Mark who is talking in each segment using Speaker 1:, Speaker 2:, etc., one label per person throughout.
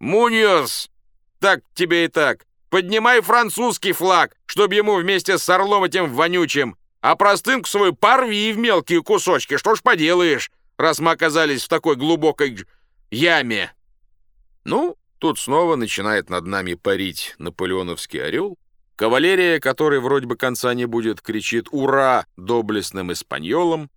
Speaker 1: «Муньос! Так тебе и так! Поднимай французский флаг, чтобы ему вместе с орлом этим вонючим, а простынку свою порви в мелкие кусочки, что ж поделаешь, раз мы оказались в такой глубокой яме!» Ну, тут снова начинает над нами парить наполеоновский орел, Кавалерия, которой вроде бы конца не будет, кричит «Ура!» доблестным испаньолам.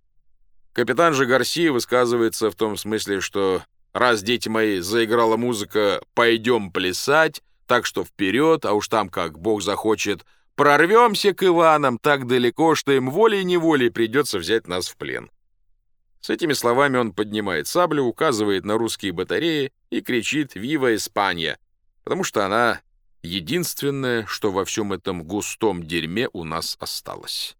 Speaker 1: Капитан же Гарсия высказывается в том смысле, что «Раз, дети мои, заиграла музыка, пойдем плясать, так что вперед, а уж там, как Бог захочет, прорвемся к Иванам так далеко, что им волей-неволей придется взять нас в плен». С этими словами он поднимает саблю, указывает на русские батареи и кричит «Вива Испания!», потому что она единственное, что во всем этом густом дерьме у нас осталось.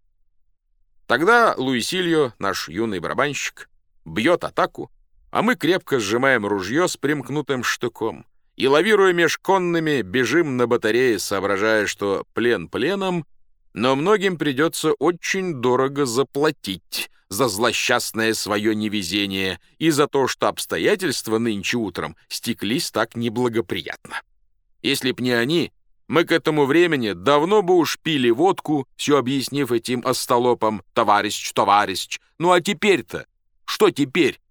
Speaker 1: Тогда Луисильо, наш юный барабанщик, бьет атаку, а мы крепко сжимаем ружье с примкнутым штыком и, лавируя меж конными, бежим на батарее, соображая, что плен пленом, но многим придется очень дорого заплатить за злосчастное свое невезение и за то, что обстоятельства нынче утром стеклись так неблагоприятно. Если б не они, мы к этому времени давно бы уж пили водку, все объяснив этим остолопам «товарищ, товарищ». Ну а теперь-то? Что теперь?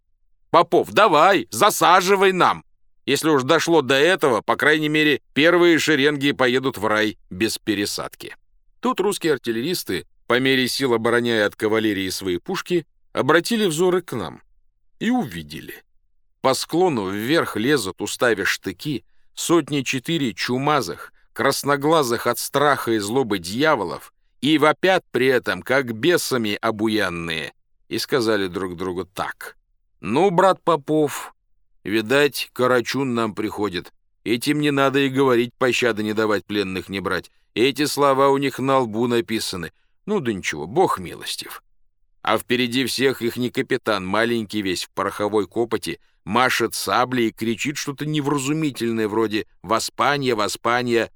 Speaker 1: Попов, давай, засаживай нам. Если уж дошло до этого, по крайней мере, первые шеренги поедут в рай без пересадки. Тут русские артиллеристы, по мере сил обороняя от кавалерии свои пушки, обратили взоры к нам и увидели. По склону вверх лезут, уставив штыки, сотни четыре чумазых, красноглазых от страха и злобы дьяволов, и вопят при этом, как бесами обуянные, и сказали друг другу так. «Ну, брат Попов, видать, Карачун нам приходит. Этим не надо и говорить, пощады не давать, пленных не брать. Эти слова у них на лбу написаны. Ну да ничего, бог милостив». А впереди всех их не капитан, маленький весь в пороховой копоти, машет саблей и кричит что-то невразумительное вроде «Воспанье, воспанье!»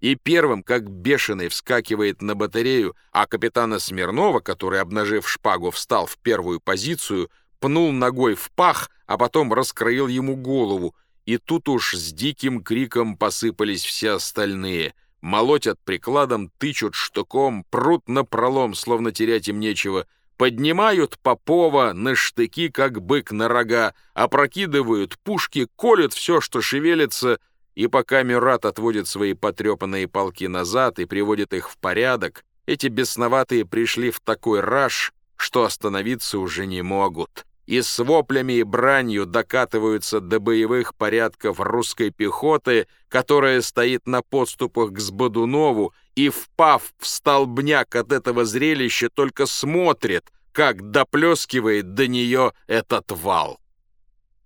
Speaker 1: и первым, как бешеный, вскакивает на батарею, а капитана Смирнова, который, обнажив шпагу, встал в первую позицию, пнул ногой в пах, а потом раскроил ему голову, и тут уж с диким криком посыпались все остальные. Молотят прикладом, тычут штуком, прут на пролом, словно терять им нечего — поднимают Попова на штыки, как бык на рога, опрокидывают пушки, колют все, что шевелится, и пока Мюрат отводит свои потрепанные полки назад и приводит их в порядок, эти бесноватые пришли в такой раж, что остановиться уже не могут. И с воплями и бранью докатываются до боевых порядков русской пехоты, которая стоит на подступах к Сбодунову и, впав в столбняк от этого зрелища, только смотрит, как доплескивает до нее этот вал.